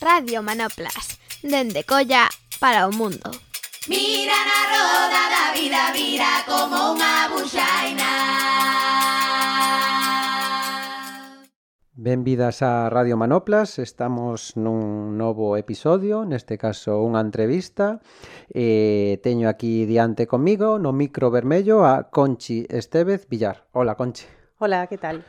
Radio Manoplas, dende Colla para o mundo. Mira na roda da vida, vira como unha buxaina. Benvidas a Radio Manoplas, estamos nun novo episodio, neste caso unha entrevista. Eh, teño aquí diante comigo, no micro vermello, a Conchi Estevez Villar. Hola, Conchi. Hola, que tal?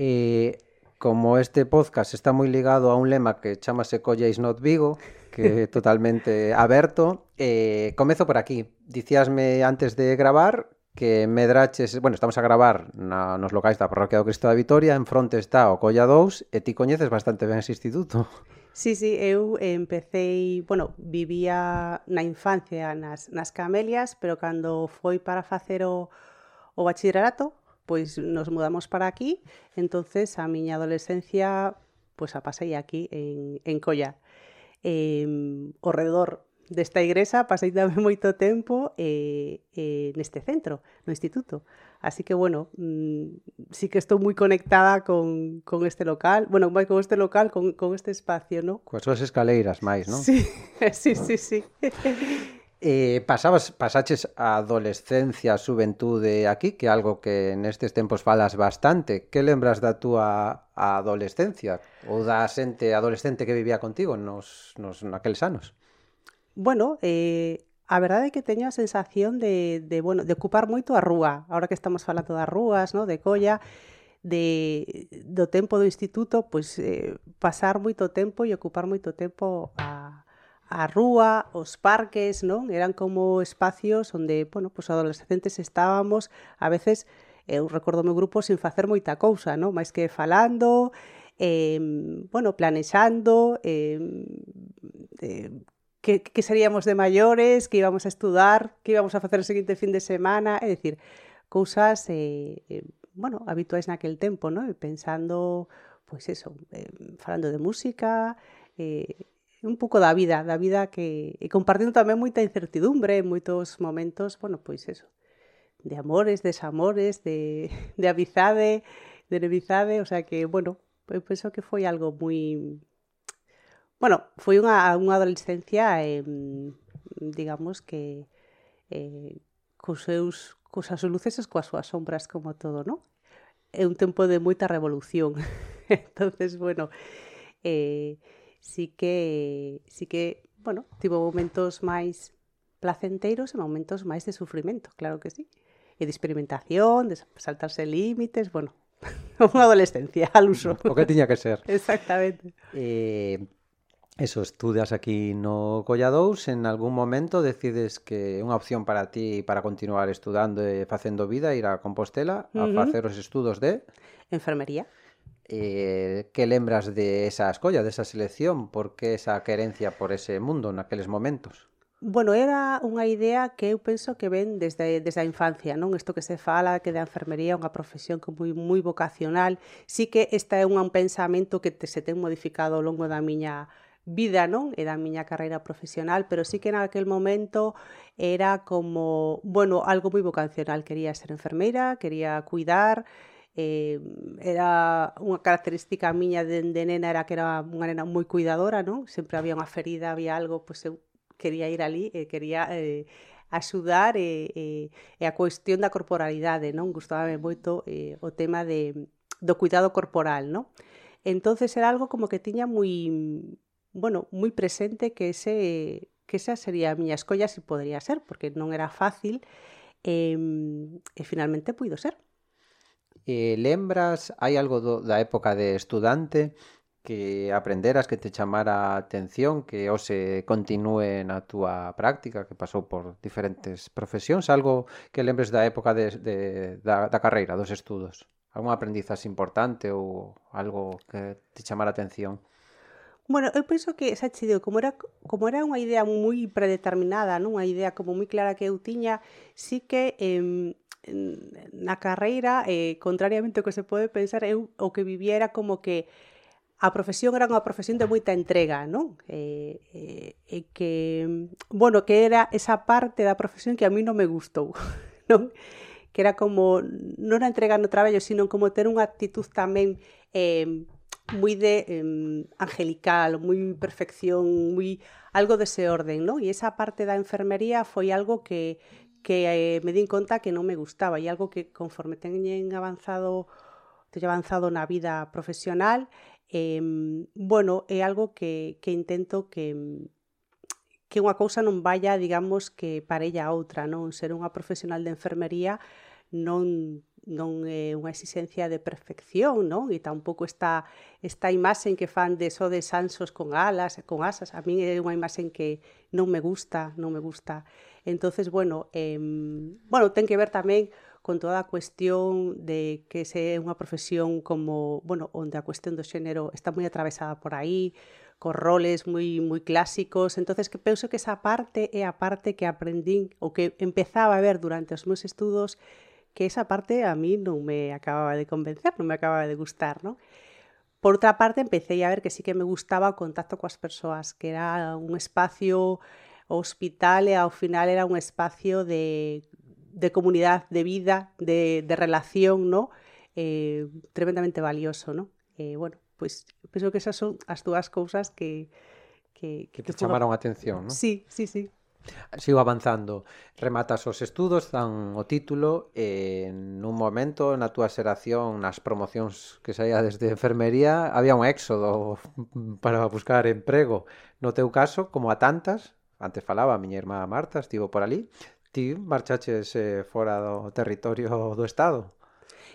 Eh, como este podcast está moi ligado a un lema que chamase Colleis not Vigo, que é totalmente aberto, eh, comezo por aquí. Dicíasme antes de gravar que Medraches, bueno, estamos a gravar na, nos locais da parroquia do Cristo da Vitoria, en fronte está o Colla 2, e ti coñeces bastante ben ese instituto. Sí, sí, eu empecé, bueno, vivía na infancia nas, nas Camelias, pero cando foi para facer o, o bachillerato, pois nos mudamos para aquí, entonces a miña adolescencia pois a pasei aquí en, en Colla. Eh, ao redor desta igrexa pasei tamén moito tempo eh, eh, neste centro, no instituto. Así que, bueno, mmm, sí que estou moi conectada con, con este local, bueno, máis con este local, con, con este espacio, ¿no? Coas súas escaleiras máis, non? Sí, sí, sí, sí. Eh, pasabas, pasaches a adolescencia, a xuventude aquí, que é algo que nestes tempos falas bastante. Que lembras da túa a adolescencia? Ou da xente adolescente que vivía contigo nos, nos naqueles anos? Bueno, eh, a verdade é que teño a sensación de, de, bueno, de ocupar moito a rúa. Ahora que estamos falando das rúas, no? de colla, de, do tempo do instituto, pois eh, pasar moito tempo e ocupar moito tempo a, a rúa, os parques, non? Eran como espacios onde, bueno, pois adolescentes estábamos, a veces eu recordo o meu grupo sin facer moita cousa, non? Mais que falando, eh, bueno, planexando, eh, eh, que, que seríamos de maiores, que íbamos a estudar, que íbamos a facer o seguinte fin de semana, é dicir, cousas, eh, eh, bueno, habituais naquel tempo, non? Pensando, pois eso, eh, falando de música, eh, un pouco da vida, da vida que e compartindo tamén moita incertidumbre en moitos momentos, bueno, pois eso, de amores, desamores, de, de amizade, de enemizade, o sea que, bueno, eu penso que foi algo moi... Bueno, foi unha, unha adolescencia, eh, digamos que eh, cos seus cos as luces e coas súas sombras como todo, non? É un tempo de moita revolución. entonces bueno, eh, sí que, sí que, bueno, tivo momentos máis placenteiros e momentos máis de sufrimento, claro que sí. E de experimentación, de saltarse límites, bueno, unha adolescencia al uso. O que tiña que ser. Exactamente. Eh, Eso, estudias aquí no Colladous, en algún momento decides que é unha opción para ti para continuar estudando e facendo vida ir a Compostela uh -huh. a facer os estudos de enfermería eh, que lembras de esa escolla, de esa selección? Por que esa querencia por ese mundo naqueles momentos? Bueno, era unha idea que eu penso que ven desde, desde a infancia, non? Isto que se fala que da enfermería é unha profesión que moi moi vocacional, sí que esta é un, un pensamento que te, se ten modificado ao longo da miña vida, non? E da miña carreira profesional, pero sí que en aquel momento era como, bueno, algo moi vocacional, quería ser enfermeira, quería cuidar, eh, era unha característica miña de, de nena era que era unha nena moi cuidadora, non? Sempre había unha ferida, había algo, pois eu quería ir ali, eh, quería eh, axudar e, e, e a cuestión da corporalidade, non? Gustábame moito eh, o tema de, do cuidado corporal, non? Entonces era algo como que tiña moi bueno, moi presente que ese que esa sería a miña escolla se si podría ser, porque non era fácil eh, e finalmente puido ser eh, lembras, hai algo do, da época de estudante que aprenderas que te chamara a atención, que hoxe continúe na túa práctica, que pasou por diferentes profesións, algo que lembres da época de, de, da, da carreira, dos estudos? Algún aprendizas importante ou algo que te chamara a atención? Bueno, eu penso que, xa che digo, como era, como era unha idea moi predeterminada, non? unha idea como moi clara que eu tiña, sí que eh, na carreira, eh, contrariamente ao que se pode pensar, eu o que viviera como que a profesión era unha profesión de moita entrega, non? E, eh, eh, eh, que, bueno, que era esa parte da profesión que a mí non me gustou, non? Que era como, non a entrega no traballo, sino como ter unha actitud tamén eh, moi de eh, angelical, moi perfección, moi algo dese orden, non? E esa parte da enfermería foi algo que que eh, me din conta que non me gustaba e algo que conforme teñen avanzado teño avanzado na vida profesional eh, bueno, é algo que, que intento que, que unha cousa non vaya, digamos, que parella a outra, non? Ser unha profesional de enfermería non non é unha exigencia de perfección, non? E tampouco está esta imaxe que fan de so de sansos con alas, con asas. A min é unha imaxe que non me gusta, non me gusta. Entonces, bueno, eh, bueno, ten que ver tamén con toda a cuestión de que se é unha profesión como, bueno, onde a cuestión do xénero está moi atravesada por aí, cos roles moi moi clásicos. Entonces que penso que esa parte é a parte que aprendín ou que empezaba a ver durante os meus estudos que esa parte a mí non me acababa de convencer, non me acababa de gustar, non? Por outra parte, empecé a ver que sí que me gustaba o contacto coas persoas, que era un espacio o hospital e ao final era un espacio de, de comunidade, de vida, de, de relación, ¿no? Eh, tremendamente valioso, ¿no? Eh, bueno, pois pues, penso que esas son as dúas cousas que que, que, que te chamaron a atención, ¿no? Sí, sí, sí. Sigo avanzando. Rematas os estudos, dan o título e nun momento na túa xeración nas promocións que saía desde enfermería había un éxodo para buscar emprego. No teu caso, como a tantas, antes falaba, a miña irmá Marta estivo por ali, ti marchaches eh, fora do territorio do Estado.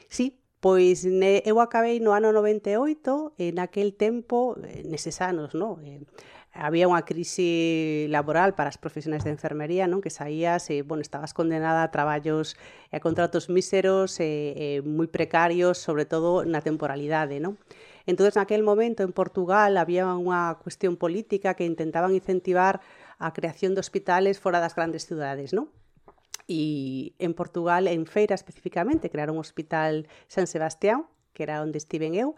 Sí, Pois ne, eu acabei no ano 98, e naquel tempo, eh, neses anos, non? eh, había unha crise laboral para as profesionais de enfermería, non? Que saías e, bueno, estabas condenada a traballos e a contratos míseros e, e moi precarios, sobre todo na temporalidade, non? Entón, naquel momento, en Portugal, había unha cuestión política que intentaban incentivar a creación de hospitales fora das grandes cidades, non? E en Portugal, en Feira especificamente, crearon un hospital San Sebastián, que era onde estiven eu,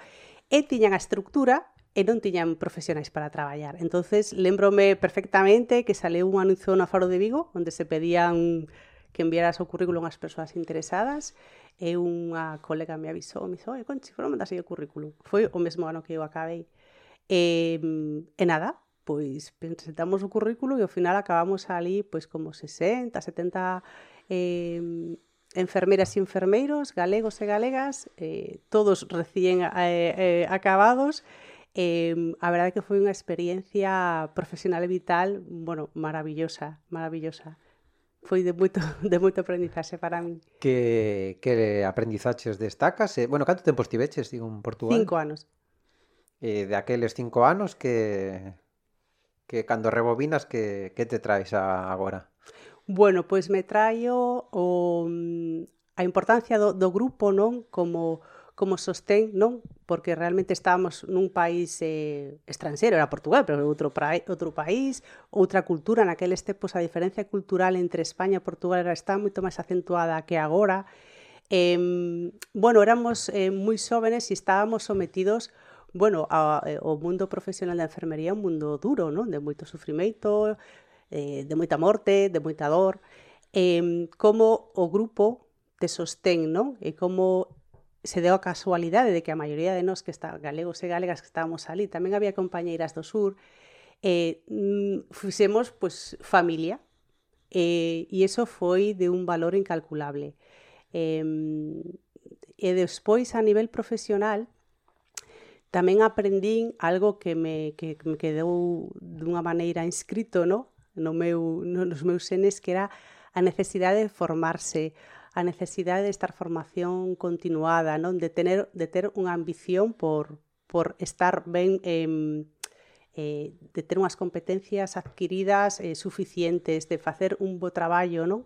e tiñan a estructura e non tiñan profesionais para traballar. Entonces, lembrome perfectamente que saleu un anuncio no Faro de Vigo onde se pedían que enviaras o currículum ás persoas interesadas e unha colega me avisou, me dixo, oi, Conchi, foron mandar o currículum. Foi o mesmo ano que eu acabei. E, e nada, pois presentamos o currículo e ao final acabamos ali pois como 60, 70 eh, enfermeiras e enfermeiros, galegos e galegas, eh, todos recién eh, eh, acabados, Eh, a verdade que foi unha experiencia profesional e vital, bueno, maravillosa, maravillosa. Foi de moito, de moito aprendizaxe para mí. Que, que aprendizaxes destacas? Eh, bueno, canto tempo estiveches, digo, en Portugal? Cinco anos. Eh, de aqueles cinco anos que, que cando rebobinas que, que te traes a, agora? Bueno, pois me traio o, mm, a importancia do, do grupo, non? Como como sostén, non? Porque realmente estábamos nun país eh, estranxeiro, era Portugal, pero outro, pra, outro país, outra cultura, naqueles tempos a diferencia cultural entre España e Portugal era está moito máis acentuada que agora. Eh, bueno, éramos eh, moi xóvenes e estábamos sometidos bueno, a, eh, o mundo profesional da enfermería é un mundo duro, non? De moito sufrimento, eh, de moita morte, de moita dor. Eh, como o grupo te sostén, non? E como se deu a casualidade de que a maioría de nós que está, galegos e galegas que estábamos ali, tamén había compañeiras do sur, eh, mm, fixemos pues, familia, eh, e iso foi de un valor incalculable. Eh, e despois, a nivel profesional, tamén aprendín algo que me, que, me quedou dunha maneira inscrito no, no meu, no, nos meus senes, que era a necesidade de formarse, a necesidade de estar formación continuada, non? De tener de ter unha ambición por por estar ben eh, eh, de ter unhas competencias adquiridas eh, suficientes, de facer un bo traballo, non?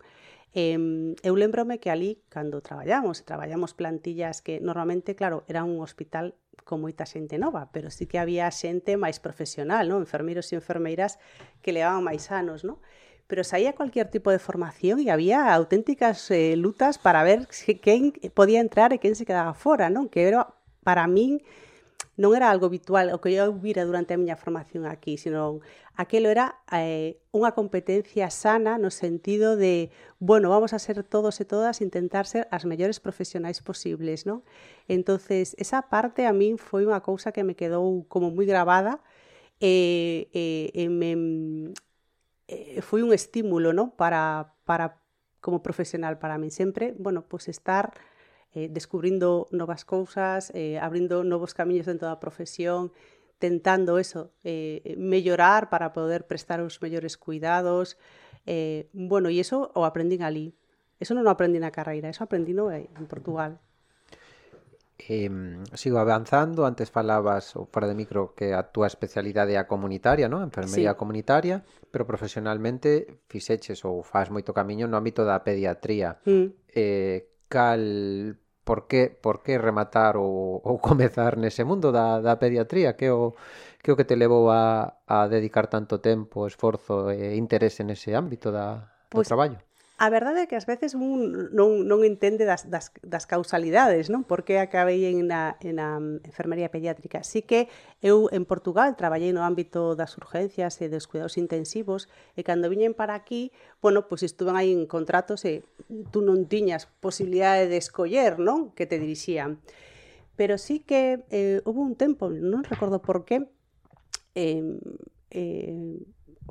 Eh, eu lembrome que ali, cando traballamos, traballamos plantillas que normalmente, claro, era un hospital con moita xente nova, pero sí que había xente máis profesional, non? enfermeiros e enfermeiras que levaban máis anos, non? pero saía cualquier tipo de formación e había auténticas eh, lutas para ver quen podía entrar e quen se quedaba fora, non? Que era para min non era algo habitual o que eu vira durante a miña formación aquí, sino aquelo era eh, unha competencia sana no sentido de, bueno, vamos a ser todos e todas intentar ser as mellores profesionais posibles, non? Entonces, esa parte a min foi unha cousa que me quedou como moi grabada e, me, un estímulo, non? Para, para como profesional para min sempre, bueno, pues estar eh, descubrindo novas cousas, eh, abrindo novos camiños dentro da profesión, tentando eso, eh, mellorar para poder prestar os mellores cuidados. Eh, bueno, e iso o aprendín ali. Eso non o aprendí na carreira, eso aprendino eh, en Portugal. Eh, sigo avanzando, antes falabas ou fora de micro que a túa especialidade é a comunitaria, non? Enfermería sí. comunitaria, pero profesionalmente fixeches ou faz moito camiño no ámbito da pediatría. Mm. Eh, cal por que, por que rematar ou, ou comezar nese mundo da, da pediatría que o que o que te levou a, a dedicar tanto tempo, esforzo e interese nese ámbito da, pois, do traballo? A verdade é que ás veces un non, non entende das, das, das causalidades, non? Por que acabei en a, en a enfermería pediátrica. Sí que eu en Portugal traballei no ámbito das urgencias e dos cuidados intensivos e cando viñen para aquí, bueno, pois estuven aí en contratos e tú non tiñas posibilidade de escoller, non? Que te dirixían. Pero sí que eh, houve un tempo, non recordo por qué, eh, eh,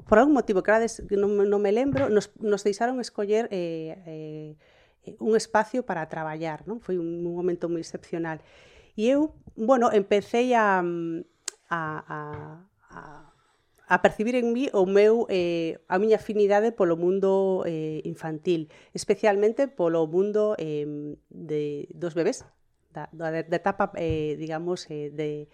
por algún motivo que, des, me lembro, nos, nos deixaron escoller eh, eh, un espacio para traballar, non? Foi un, un momento moi excepcional. E eu, bueno, empecé a, a, a, a a percibir en mí o meu eh, a miña afinidade polo mundo eh, infantil, especialmente polo mundo eh, de, dos bebés, da, da etapa, eh, digamos, eh, de,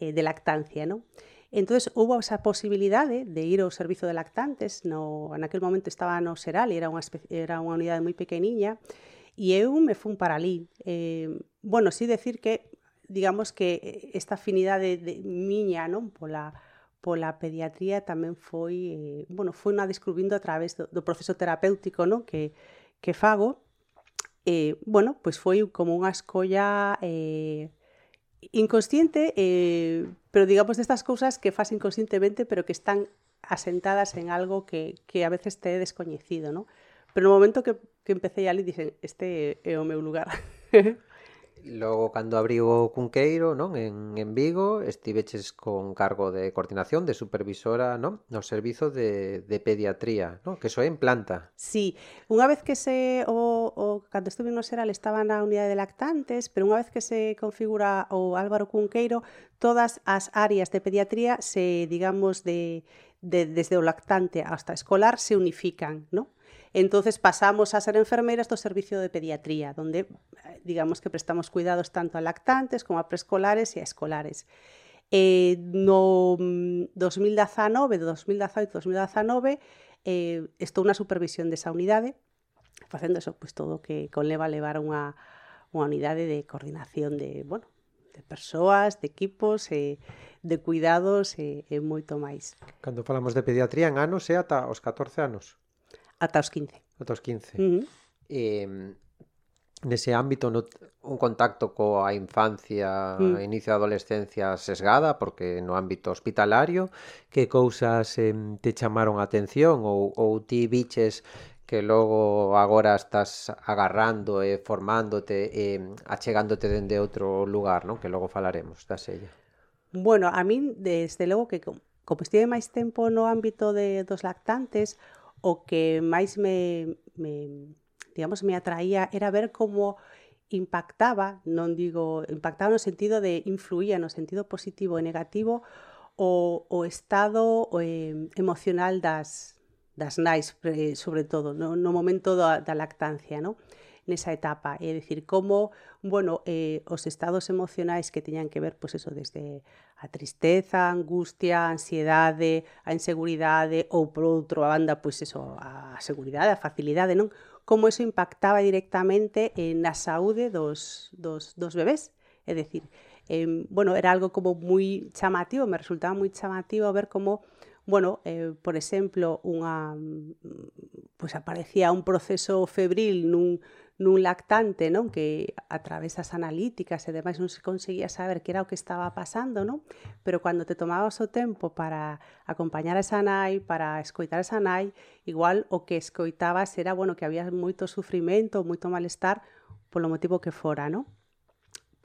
eh, de lactancia, non? Entonces hubo esa posibilidad de, de ir ao servizo de lactantes, no, en aquel momento estaba no Seral, era unha, era unha unidade moi pequeniña, e eu me fun para ali. Eh, bueno, sí decir que, digamos que esta afinidade de, de miña non pola, pola pediatría tamén foi, eh, bueno, foi unha descubrindo a través do, do proceso terapéutico non? que, que fago, eh, bueno, pois pues foi como unha escolla eh, Inconsciente, eh, pero digamos de estas cousas que fas inconscientemente, pero que están asentadas en algo que, que a veces te é descoñecido, ¿no? Pero no momento que, que empecé ali, dicen, este é o meu lugar. Logo, cando abriu o Cunqueiro, non? En, en Vigo, estiveches con cargo de coordinación, de supervisora, non? No servizo de, de pediatría, non? Que soe en planta. Sí, unha vez que se... O, o, cando estuve no Seral estaba na unidade de lactantes, pero unha vez que se configura o Álvaro Cunqueiro, todas as áreas de pediatría se, digamos, de, de desde o lactante hasta escolar se unifican, non? Entonces pasamos a ser enfermeras do servicio de pediatría, donde eh, digamos que prestamos cuidados tanto a lactantes como a preescolares e a escolares. Eh, no 2019, 2018, 2019, eh, estou na supervisión desa unidade, facendo eso, pois, pues, todo que conleva levar unha, unha unidade de coordinación de, bueno, de persoas, de equipos, e de cuidados e, e moito máis. Cando falamos de pediatría en anos é ata os 14 anos? Ata os 15. Ata os 15. Uh -huh. eh, nese ámbito no, un contacto coa infancia, mm. inicio da adolescencia sesgada, porque no ámbito hospitalario, que cousas eh, te chamaron a atención ou, ou ti biches que logo agora estás agarrando e formándote e achegándote dende outro lugar, non? Que logo falaremos da sella. Bueno, a min, desde logo que como estive máis tempo no ámbito de, dos lactantes, o que máis me, me digamos, me atraía era ver como impactaba, non digo, impactaba no sentido de influía no sentido positivo e negativo o, o estado o, eh, emocional das, das nais, eh, sobre todo, no, no momento da, da lactancia, non? nesa etapa, é dicir, como, bueno, eh, os estados emocionais que teñan que ver, pois eso, desde a tristeza, a angustia, a ansiedade, a inseguridade ou por outro a banda, pois eso, a seguridade, a facilidade, non? Como eso impactaba directamente na saúde dos, dos, dos bebés. É dicir, eh, bueno, era algo como moi chamativo, me resultaba moi chamativo ver como bueno, eh, por exemplo, unha, pues aparecía un proceso febril nun, nun lactante, non? Que a través das analíticas e demais non se conseguía saber que era o que estaba pasando, non? Pero cando te tomabas o tempo para acompañar a esa nai, para escoitar a esa nai, igual o que escoitabas era, bueno, que había moito sufrimento, moito malestar polo motivo que fora, non?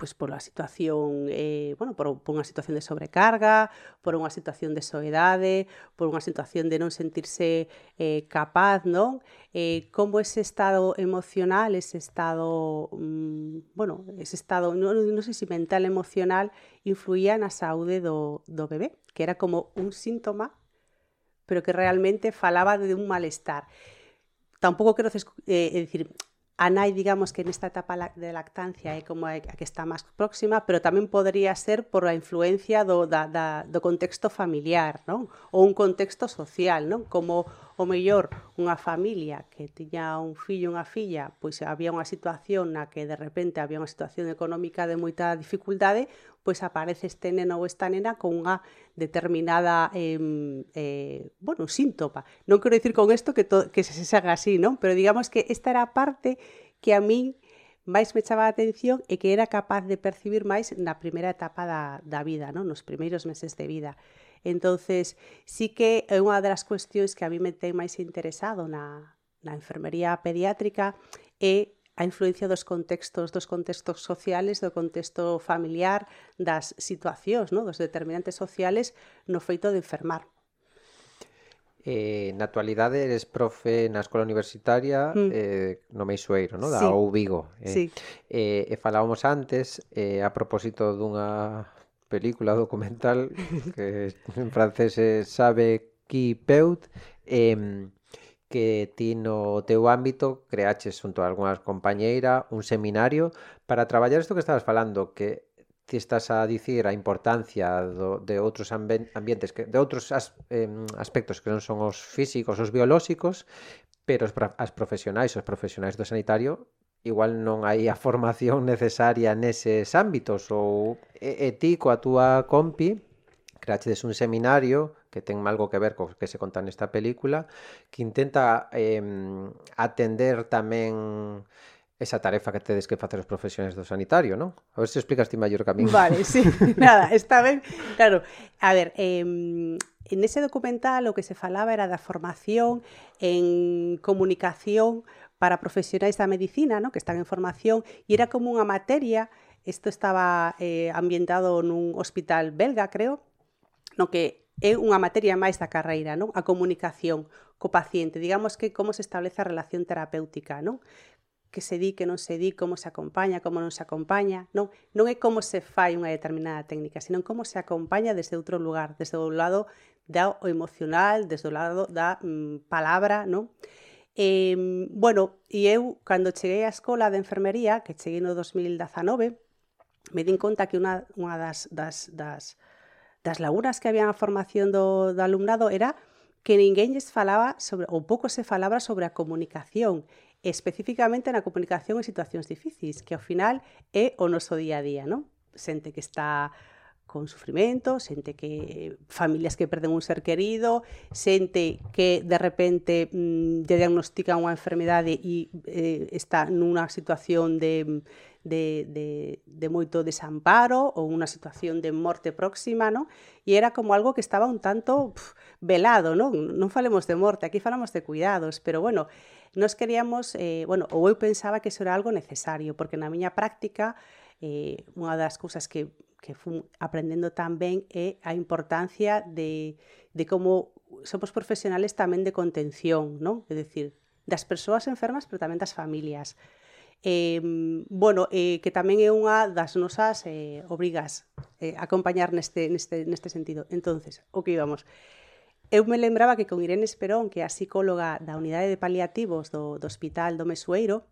Pois pola situación, eh, bueno, por, por unha situación de sobrecarga, por unha situación de soedade, por unha situación de non sentirse eh, capaz, non? Eh, como ese estado emocional, ese estado, mm, bueno, ese estado, non, non sei se mental, emocional, influía na saúde do, do bebé, que era como un síntoma, pero que realmente falaba de un malestar. Tampouco quero eh, decir, a nai, digamos que nesta etapa de lactancia é como a que está máis próxima, pero tamén podría ser por a influencia do, da, da, do contexto familiar, non? Ou un contexto social, non? Como o mellor unha familia que tiña un fillo e unha filla, pois había unha situación na que de repente había unha situación económica de moita dificultade, pois aparece este neno ou esta nena con unha determinada eh, eh, bueno, síntopa. Non quero dicir con isto que, to, que se, se saga así, non? Pero digamos que esta era a parte que a min máis me chaba a atención e que era capaz de percibir máis na primeira etapa da, da vida, non? nos primeiros meses de vida. Entonces, sí que é unha das cuestións que a mí me ten máis interesado na, na enfermería pediátrica é a influencia dos contextos, dos contextos sociales, do contexto familiar, das situacións, no? dos determinantes sociales no feito de enfermar. Eh, na actualidade eres profe na Escola Universitaria mm. eh, no Meixoeiro, no? da sí. Vigo. Eh. Sí. Eh, e falábamos antes eh, a propósito dunha película documental que en francés é sabe qui peut eh, que ti no teu ámbito creaches junto a algunha compañeira un seminario para traballar isto que estabas falando, que ti estás a dicir a importancia do, de outros ambientes, que, de outros as, eh, aspectos que non son os físicos, os biolóxicos, pero as profesionais, os profesionais do sanitario, igual non hai a formación necesaria neses ámbitos ou e, e ti coa túa compi creachedes un seminario que ten algo que ver co que se conta nesta película, que intenta eh, atender tamén esa tarefa que tedes que facer os profesionais do sanitario, non? A ver se explicas ti maior que a. Vale, sí, nada, está ben. Claro, a ver, eh, en ese documental o que se falaba era da formación en comunicación para profesionais da medicina, ¿no? que están en formación, e era como unha materia, isto estaba eh, ambientado nun hospital belga, creo, no que é unha materia máis da carreira, non? A comunicación co paciente, digamos que como se establece a relación terapéutica, non? que se di, que non se di, como se acompaña, como non se acompaña. Non, non é como se fai unha determinada técnica, sino como se acompaña desde outro lugar, desde o lado da o emocional, desde o lado da mm, palabra, non? Eh, bueno, e eu, cando cheguei á escola de enfermería, que cheguei no 2019, me din conta que unha, unha das, das, das, das lagunas que había na formación do, do alumnado era que ninguén lles falaba sobre, ou pouco se falaba sobre a comunicación, especificamente na comunicación en situacións difíciles, que ao final é o noso día a día, non? Xente que está con sufrimento, xente que familias que perden un ser querido, xente que de repente mm, lle diagnostican unha enfermidade e eh, está nunha situación de de, de, de moito desamparo ou unha situación de morte próxima, non? E era como algo que estaba un tanto pff, velado, non? Non falemos de morte, aquí falamos de cuidados, pero bueno, nos queríamos, eh, bueno, ou eu pensaba que eso era algo necesario, porque na miña práctica eh, unha das cousas que, que fun aprendendo tamén é a importancia de, de como somos profesionales tamén de contención, non? É dicir, das persoas enfermas, pero tamén das familias eh, bueno, eh, que tamén é unha das nosas eh, obrigas eh, acompañar neste, neste, neste sentido. entonces o que íbamos? Eu me lembraba que con Irene Esperón, que é a psicóloga da unidade de paliativos do, do Hospital do Mesueiro,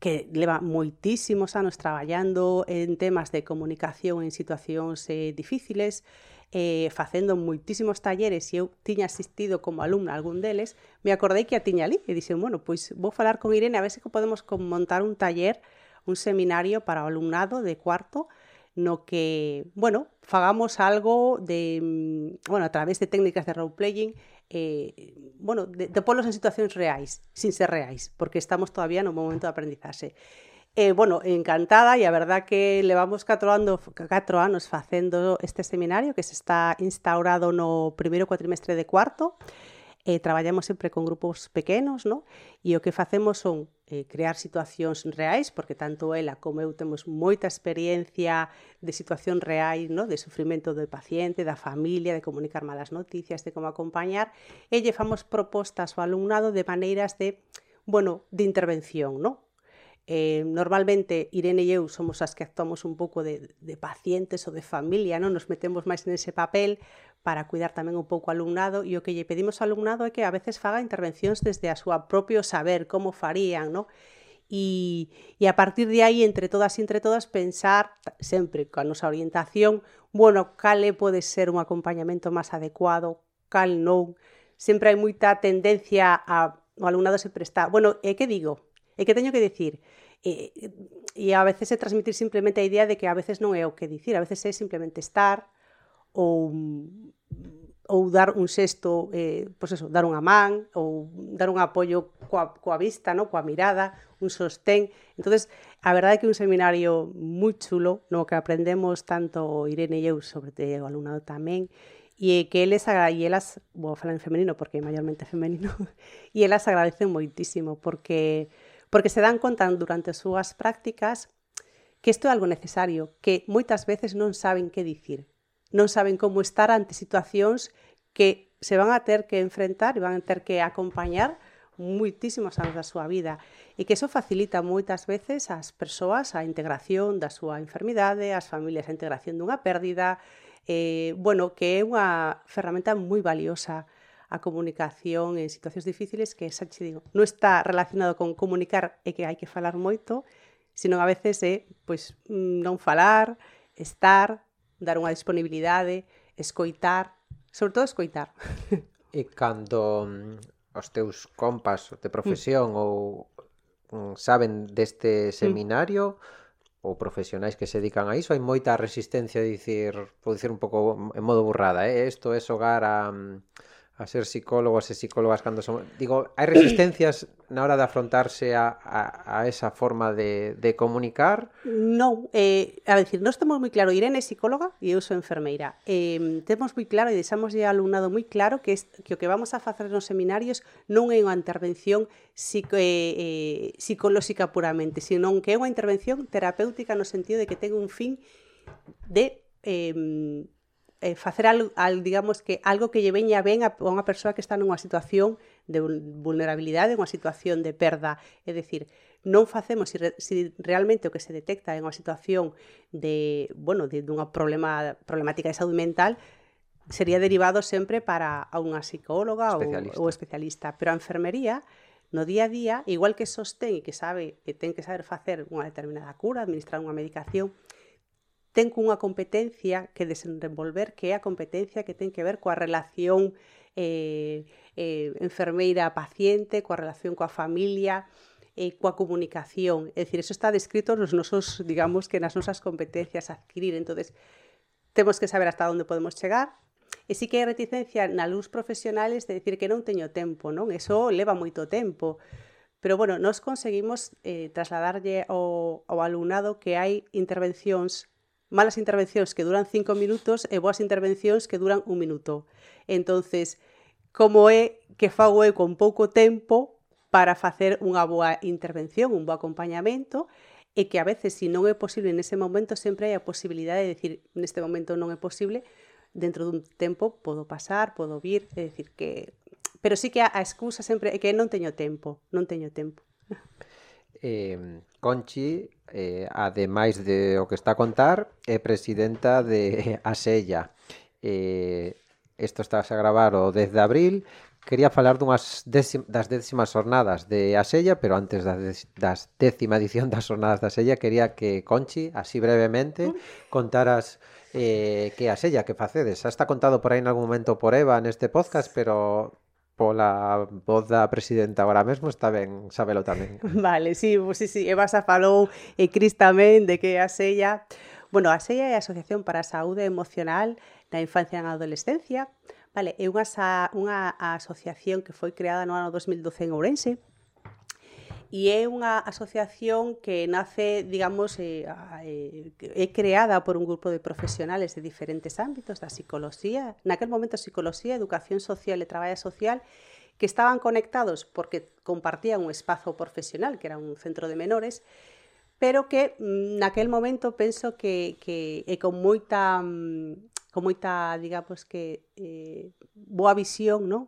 que leva moitísimos anos traballando en temas de comunicación en situacións eh, difíciles, eh, facendo moitísimos talleres e eu tiña asistido como alumna a algún deles, me acordei que a tiña ali e dixen, bueno, pois vou falar con Irene a ver se podemos montar un taller, un seminario para alumnado de cuarto no que, bueno, fagamos algo de, mm, bueno, a través de técnicas de role-playing, eh, bueno, de, de polos en situacións reais, sin ser reais, porque estamos todavía no momento de aprendizaxe. Eh, bueno, encantada e a verdad que levamos catro, anos, catro anos facendo este seminario que se está instaurado no primeiro cuatrimestre de cuarto eh, traballamos sempre con grupos pequenos, no? E o que facemos son eh, crear situacións reais, porque tanto ela como eu temos moita experiencia de situación reais, no? de sufrimento do paciente, da familia, de comunicar malas noticias, de como acompañar, e lle famos propostas ao alumnado de maneiras de bueno, de intervención, no? Eh, normalmente Irene e eu somos as que actuamos un pouco de, de pacientes ou de familia, non nos metemos máis nese papel para cuidar tamén un pouco o alumnado e o que lle pedimos ao alumnado é que a veces faga intervencións desde a súa propio saber como farían, non? E, e a partir de aí, entre todas e entre todas, pensar sempre coa nosa orientación, bueno, cale pode ser un acompañamento máis adecuado, cal non. Sempre hai moita tendencia a o alumnado se presta, bueno, é que digo, E que teño que dicir? E, e a veces é transmitir simplemente a idea de que a veces non é o que dicir, a veces é simplemente estar ou ou dar un xesto, eh, pois eso, dar unha man ou dar un apoio coa, coa vista, no? coa mirada, un sostén. entonces a verdade é que un seminario moi chulo no que aprendemos tanto Irene e eu, sobre o alumnado tamén, e que eles e elas, vou falar en femenino porque é maiormente femenino, e elas agradecen moitísimo porque porque se dan conta durante as súas prácticas que isto é algo necesario, que moitas veces non saben que dicir, non saben como estar ante situacións que se van a ter que enfrentar e van a ter que acompañar moitísimos anos da súa vida e que iso facilita moitas veces ás persoas a integración da súa enfermidade, ás familias a integración dunha pérdida, eh, bueno, que é unha ferramenta moi valiosa a comunicación en situacións difíciles que xa che digo, non está relacionado con comunicar e que hai que falar moito, senón a veces é pois non falar, estar, dar unha disponibilidade, escoitar, sobre todo escoitar. E cando mm, os teus compas de mm. profesión mm. ou saben deste mm. seminario mm. ou profesionais que se dedican a iso, hai moita resistencia a dicir, vou dicir un pouco en modo burrada, eh? isto é xogar a a ser psicólogos e psicólogas cando son... Digo, hai resistencias na hora de afrontarse a, a, a esa forma de, de comunicar? Non, eh, a decir, nós temos moi claro, Irene é psicóloga e eu sou enfermeira. Eh, temos moi claro e deixamos de alumnado moi claro que, es, que o que vamos a facer nos seminarios non é unha intervención psico, eh, eh, psicolóxica puramente, senón que é unha intervención terapéutica no sentido de que ten un fin de eh, eh, facer al, al, digamos que algo que lle veña ben a, a unha persoa que está nunha situación de vulnerabilidade, unha situación de perda, é dicir, non facemos se si, re, si realmente o que se detecta é unha situación de, bueno, de dunha problema problemática de saúde mental, sería derivado sempre para a unha psicóloga especialista. Ou, ou especialista, pero a enfermería no día a día, igual que sostén e que sabe que ten que saber facer unha determinada cura, administrar unha medicación, ten cunha competencia que desenvolver que é a competencia que ten que ver coa relación eh, eh, enfermeira-paciente, coa relación coa familia, e coa comunicación. É dicir, eso está descrito nos nosos, digamos, que nas nosas competencias a adquirir. entonces temos que saber hasta onde podemos chegar, E sí que hai reticencia na luz profesionales de decir que non teño tempo, non? Eso leva moito tempo. Pero bueno, nos conseguimos eh, trasladarlle ao, ao alumnado que hai intervencións malas intervencións que duran cinco minutos e boas intervencións que duran un minuto. Entonces, como é que fago eu con pouco tempo para facer unha boa intervención, un bo acompañamento, e que a veces, si non é posible nese momento, sempre hai a posibilidade de decir, neste momento non é posible, dentro dun tempo podo pasar, podo vir, é dicir que... Pero sí que a, a excusa sempre é que non teño tempo, non teño tempo. Eh, Conchi, eh, ademais de o que está a contar, é presidenta de Asella. Eh, isto está a gravar o 10 de abril. Quería falar dunhas décim das décimas xornadas de Asella, pero antes das, das décima edición das xornadas de Asella, quería que Conchi, así brevemente, contaras eh, que Asella, que facedes. Xa está contado por aí en algún momento por Eva neste podcast, pero pola voz da presidenta agora mesmo está ben sabelo tamén. Vale, sí, pues, sí, sí, Eva xa falou e Cris tamén de que a sella, bueno, a sella é a Asociación para a Saúde Emocional na Infancia e na Adolescencia, Vale, é unha, unha asociación que foi creada no ano 2012 en Ourense, E é unha asociación que nace, digamos, eh, eh, é creada por un grupo de profesionales de diferentes ámbitos da psicología, naquel momento psicología, educación social e traballo social, que estaban conectados porque compartían un espazo profesional, que era un centro de menores, pero que mm, naquel momento penso que, que é con moita mm, con moita, digamos que eh, boa visión, non?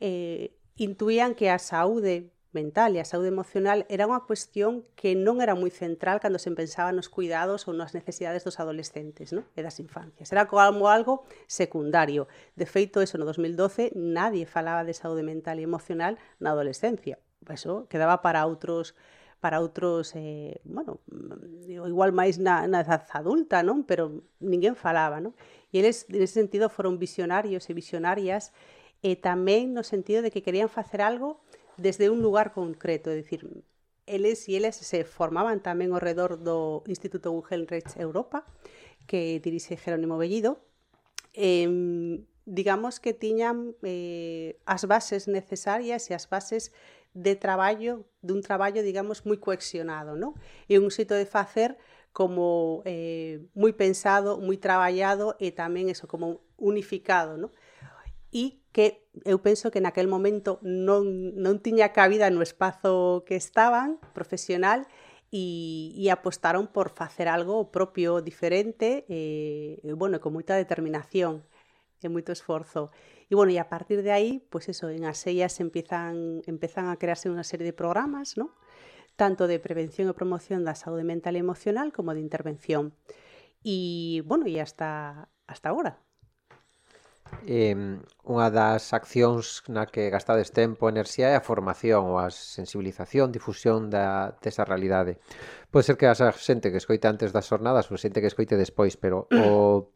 Eh, intuían que a saúde mental e a saúde emocional era unha cuestión que non era moi central cando se pensaba nos cuidados ou nas necesidades dos adolescentes non? e das infancias. Era como algo secundario. De feito, eso no 2012 nadie falaba de saúde mental e emocional na adolescencia. Eso quedaba para outros para outros, eh, bueno, igual máis na, na edad adulta, non? Pero ninguén falaba, non? E eles, nese sentido, foron visionarios e visionarias e tamén no sentido de que querían facer algo desde un lugar concreto, é dicir, eles e eles se formaban tamén ao redor do Instituto Guggenreich Europa, que dirixe Jerónimo Bellido, eh, digamos que tiñan eh, as bases necesarias e as bases de traballo, dun traballo, digamos, moi coexionado, non? E un xeito de facer como eh, pensado, moi traballado e tamén eso, como unificado, non? E que eu penso que naquel momento non, non tiña cabida no espazo que estaban, profesional, e, e apostaron por facer algo propio, diferente, e, e bueno, con moita determinación e moito esforzo. E bueno, e a partir de aí, pues eso, en as sellas empiezan, a crearse unha serie de programas, ¿no? tanto de prevención e promoción da saúde mental e emocional como de intervención. E, bueno, e hasta, hasta agora eh, unha das accións na que gastades tempo e enerxía é a formación ou a sensibilización, difusión da, desa realidade. Pode ser que a xente que escoite antes das jornadas ou xente que escoite despois, pero o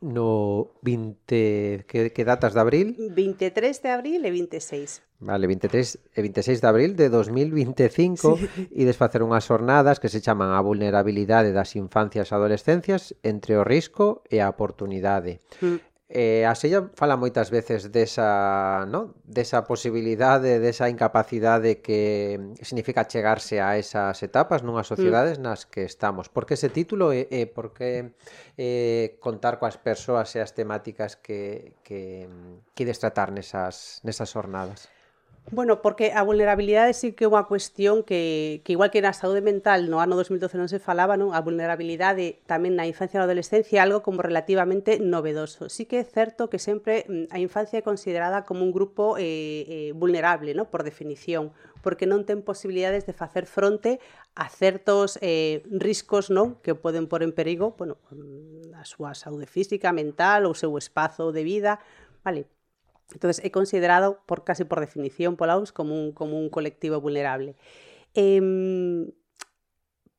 no 20 que, que datas de abril? 23 de abril e 26. Vale, 23 e 26 de abril de 2025 sí. e desfacer unhas xornadas que se chaman a vulnerabilidade das infancias e adolescencias entre o risco e a oportunidade. Mm. Eh, a Sella fala moitas veces desa, no? desa posibilidade, desa incapacidade que significa chegarse a esas etapas nunhas mm. sociedades mm. nas que estamos. Por que ese título e, e por que eh, contar coas persoas e as temáticas que, que, que tratar nesas, nesas jornadas? Bueno, porque a vulnerabilidade sí que é unha cuestión que, que igual que na saúde mental no ano 2012 non se falaba, non? a vulnerabilidade tamén na infancia e na adolescencia algo como relativamente novedoso. Sí que é certo que sempre mm, a infancia é considerada como un grupo eh, eh, vulnerable, non? por definición, porque non ten posibilidades de facer fronte a certos eh, riscos non que poden pôr en perigo bueno, mm, a súa saúde física, mental ou seu espazo de vida. Vale, Entonces é considerado por casi por definición pola OMS como un, como un colectivo vulnerable. Eh,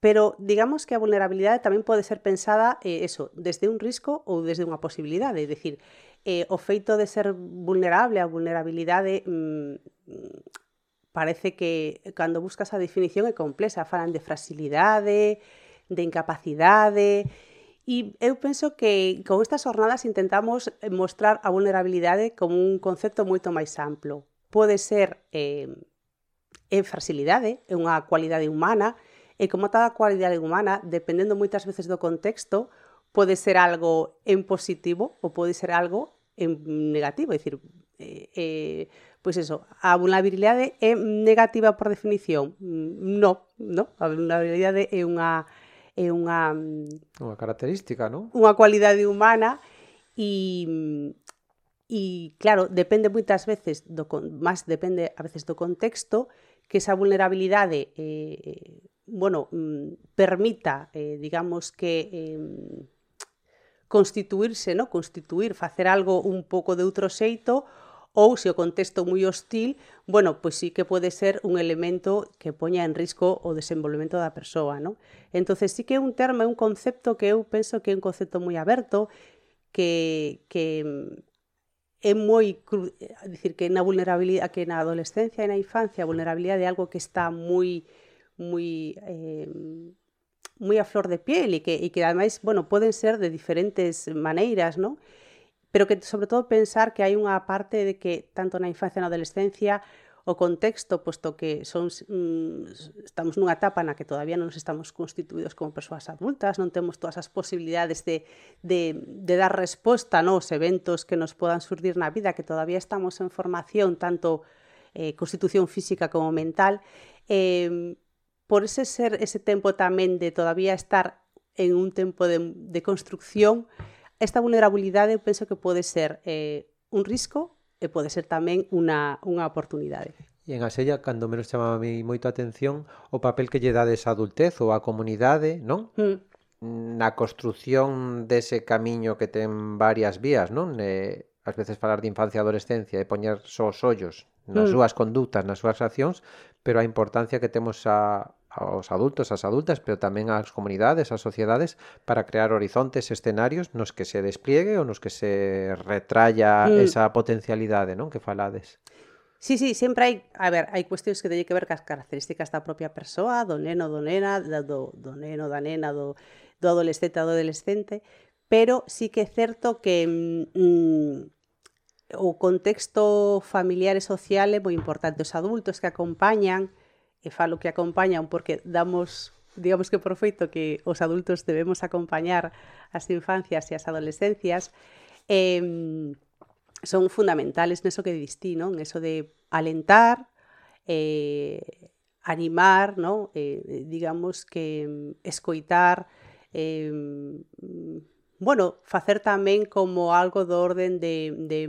pero digamos que a vulnerabilidade tamén pode ser pensada eh, eso, desde un risco ou desde unha posibilidade, é dicir, eh, o feito de ser vulnerable, a vulnerabilidade mm, parece que cando buscas a definición é complexa, falan de fragilidade, de incapacidade, E eu penso que con estas jornadas intentamos eh, mostrar a vulnerabilidade como un concepto moito máis amplo. Pode ser eh, en fragilidade, é unha cualidade humana, e como toda cualidade humana, dependendo moitas veces do contexto, pode ser algo en positivo ou pode ser algo en negativo, é dicir, eh, eh, pois eso, a vulnerabilidade é negativa por definición? Mm, no, no, a vulnerabilidade é unha é unha unha característica, non? Unha cualidade humana e e claro, depende moitas veces do máis depende a veces do contexto que esa vulnerabilidade eh, eh bueno, mm, permita, eh, digamos que eh, constituirse, no, constituir, facer algo un pouco de outro xeito ou se o contexto moi hostil, bueno, pois sí que pode ser un elemento que poña en risco o desenvolvemento da persoa, non? Entonces sí que é un termo, un concepto que eu penso que é un concepto moi aberto, que, que é moi, dicir, que na vulnerabilidade, que na adolescencia e na infancia a vulnerabilidade é algo que está moi moi eh, a flor de piel e que, e que bueno, poden ser de diferentes maneiras, non? Pero que sobre todo pensar que hai unha parte de que tanto na infancia e na adolescencia o contexto, posto que son, mm, estamos nunha etapa na que todavía non nos estamos constituídos como persoas adultas, non temos todas as posibilidades de, de, de dar resposta no, aos eventos que nos podan surdir na vida, que todavía estamos en formación, tanto eh, constitución física como mental, eh, por ese ser ese tempo tamén de todavía estar en un tempo de, de construcción, esta vulnerabilidade eu penso que pode ser eh, un risco e pode ser tamén unha, unha oportunidade. E en Asella, cando menos chamaba mi moito a atención, o papel que lle dades a adultez ou a comunidade, non? Mm. Na construción dese camiño que ten varias vías, non? Eh, ás veces falar de infancia e adolescencia e poñer só os ollos nas mm. súas conductas, nas súas accións, pero a importancia que temos a aos adultos, ás adultas, pero tamén ás comunidades, ás sociedades, para crear horizontes, escenarios nos que se despliegue ou nos que se retralla mm. esa potencialidade non que falades. Sí, sí, sempre hai, a ver, hai cuestións que teñen que ver cas características da propia persoa, do neno, do nena, do, do neno, da nena, do, do adolescente, do adolescente, pero sí que é certo que mm, o contexto familiar e social é moi importante. Os adultos que acompañan e falo que acompañan porque damos digamos que por feito que os adultos debemos acompañar as infancias e as adolescencias eh, son fundamentales neso que distí, non? Eso de alentar, eh, animar, ¿no? Eh, digamos que escoitar, eh, bueno, facer tamén como algo do orden de, de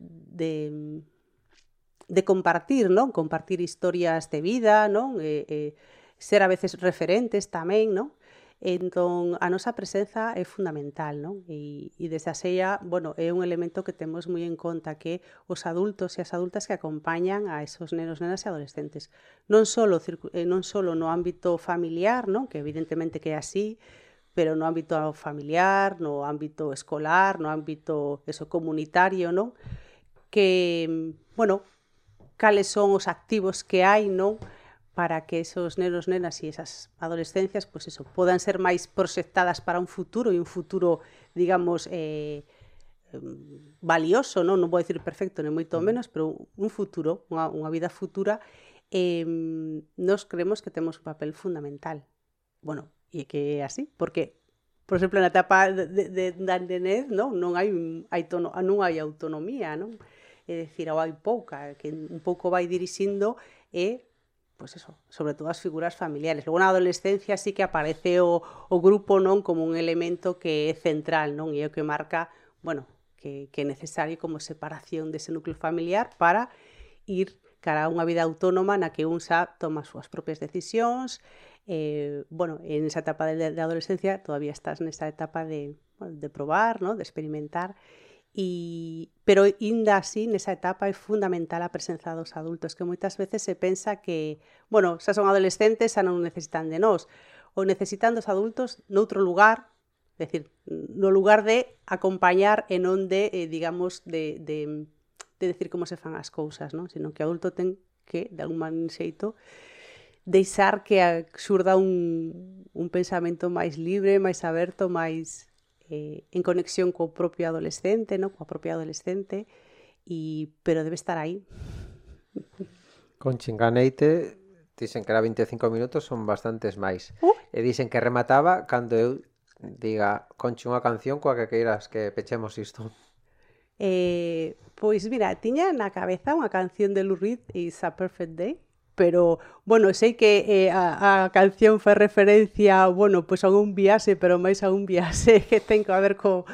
de de compartir, non? Compartir historias de vida, non? E, e, ser a veces referentes tamén, non? Entón, a nosa presenza é fundamental, non? E, e desde a sella, bueno, é un elemento que temos moi en conta que os adultos e as adultas que acompañan a esos nenos, nenas e adolescentes. Non solo, eh, non solo no ámbito familiar, non? Que evidentemente que é así, pero no ámbito familiar, no ámbito escolar, no ámbito eso comunitario, non? Que, bueno, cales son os activos que hai, non? para que esos nenos, nenas e esas adolescencias pues eso, podan ser máis proxectadas para un futuro e un futuro, digamos, eh, mm, valioso, non, non vou dicir perfecto, nem moito menos, pero un futuro, unha, unha vida futura, eh, nos creemos que temos un papel fundamental. Bueno, e que é así, porque por exemplo, na etapa de, de, de, de nez, non, non hai, hai tono, non hai autonomía, non? é dicir, ao hai pouca, que un pouco vai dirixindo e eh, pois pues eso, sobre todo as figuras familiares. Logo na adolescencia sí que aparece o, o grupo non como un elemento que é central, non? E é o que marca, bueno, que, que é necesario como separación dese núcleo familiar para ir cara a unha vida autónoma na que un xa toma as súas propias decisións, eh, bueno, en esa etapa de, de adolescencia todavía estás nesa etapa de, bueno, de probar, ¿no? de experimentar, E, pero inda así, nesa etapa é fundamental a presenza dos adultos, que moitas veces se pensa que, bueno, xa son adolescentes, xa non necesitan de nós, ou necesitan dos adultos noutro lugar, decir, no lugar de acompañar e non de, eh, digamos, de, de, de decir como se fan as cousas, non? sino que o adulto ten que, de algún xeito, deixar que xurda un, un pensamento máis libre, máis aberto, máis eh, en conexión co propio adolescente, no? coa propia adolescente, e, pero debe estar aí. Con chinganeite dicen que era 25 minutos, son bastantes máis. Uh? E dicen que remataba cando eu diga conche unha canción coa que queiras que pechemos isto. Eh, pois mira, tiña na cabeza unha canción de Lou Reed, It's a Perfect Day, pero, bueno, sei que eh, a, a canción fai referencia, bueno, pois a un viaxe, pero máis a un viaxe que ten que ver co,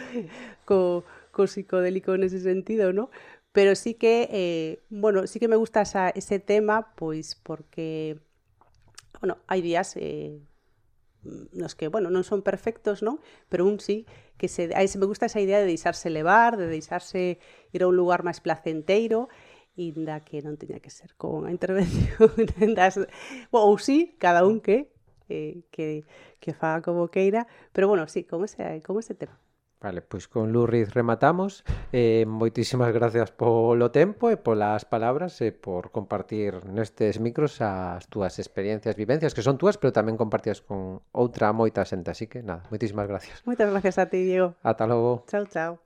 co, co psicodélico nese sentido, ¿no? Pero sí que, eh, bueno, sí que me gusta esa, ese tema, pois porque, bueno, hai días eh, que, bueno, non son perfectos, non? Pero un sí, que se, aí se me gusta esa idea de deixarse levar, de deixarse ir a un lugar máis placenteiro, inda que non teña que ser con a intervención das, ou sí, cada un que eh, que, que faga como queira, pero bueno, sí, con ese, con ese tema. Vale, pois con Lurriz rematamos. Eh, moitísimas gracias polo tempo e polas palabras e por compartir nestes micros as túas experiencias, vivencias, que son túas, pero tamén compartidas con outra moita xente. Así que, nada, moitísimas gracias. Moitas gracias a ti, Diego. Ata logo. Chao, chao.